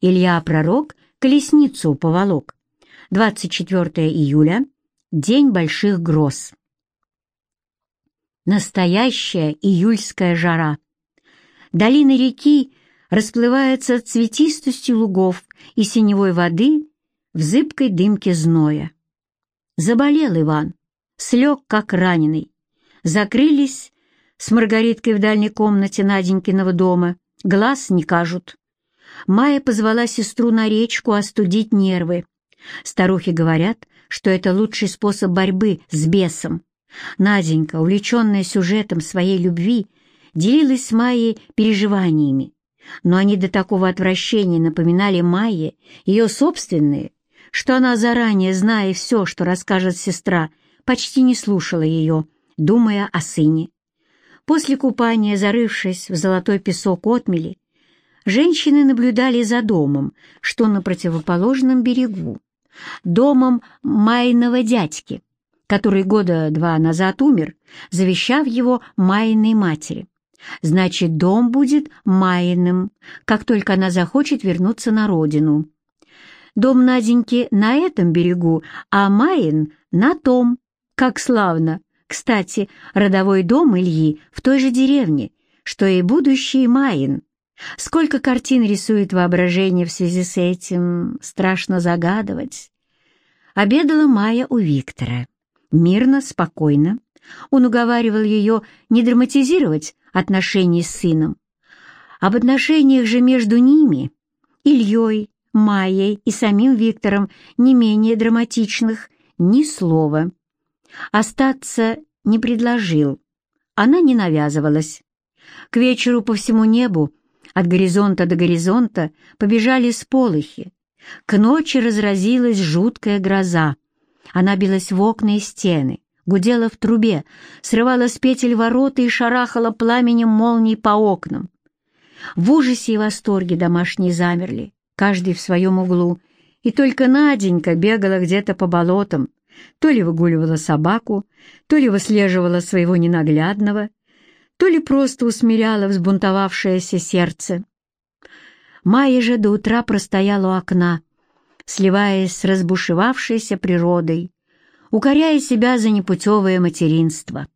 Илья Пророк колесницу поволок. 24 июля — день больших гроз. Настоящая июльская жара. Долина реки расплывается цветистостью лугов и синевой воды в зыбкой дымке зноя. Заболел Иван, слег как раненый. Закрылись с Маргариткой в дальней комнате Наденькиного дома, глаз не кажут. Майя позвала сестру на речку остудить нервы. Старухи говорят, что это лучший способ борьбы с бесом. Наденька, увлеченная сюжетом своей любви, делилась с Майей переживаниями, но они до такого отвращения напоминали Майе ее собственные, что она, заранее зная все, что расскажет сестра, почти не слушала ее, думая о сыне. После купания, зарывшись в золотой песок отмели, женщины наблюдали за домом, что на противоположном берегу, домом Майного дядьки, который года два назад умер, завещав его Майной матери. Значит, дом будет Майиным, как только она захочет вернуться на родину. Дом Наденьки на этом берегу, а Майин на том. Как славно! Кстати, родовой дом Ильи в той же деревне, что и будущий Майин. Сколько картин рисует воображение в связи с этим, страшно загадывать. Обедала Майя у Виктора. Мирно, спокойно. Он уговаривал ее не драматизировать отношения с сыном. Об отношениях же между ними, Ильей, Майей и самим Виктором, не менее драматичных, ни слова. Остаться не предложил. Она не навязывалась. К вечеру по всему небу, от горизонта до горизонта, побежали сполохи. К ночи разразилась жуткая гроза. Она билась в окна и стены, гудела в трубе, срывала с петель ворота и шарахала пламенем молний по окнам. В ужасе и восторге домашние замерли, каждый в своем углу, и только Наденька бегала где-то по болотам, то ли выгуливала собаку, то ли выслеживала своего ненаглядного, то ли просто усмиряла взбунтовавшееся сердце. Майя же до утра простояла у окна, сливаясь с разбушевавшейся природой, укоряя себя за непутевое материнство.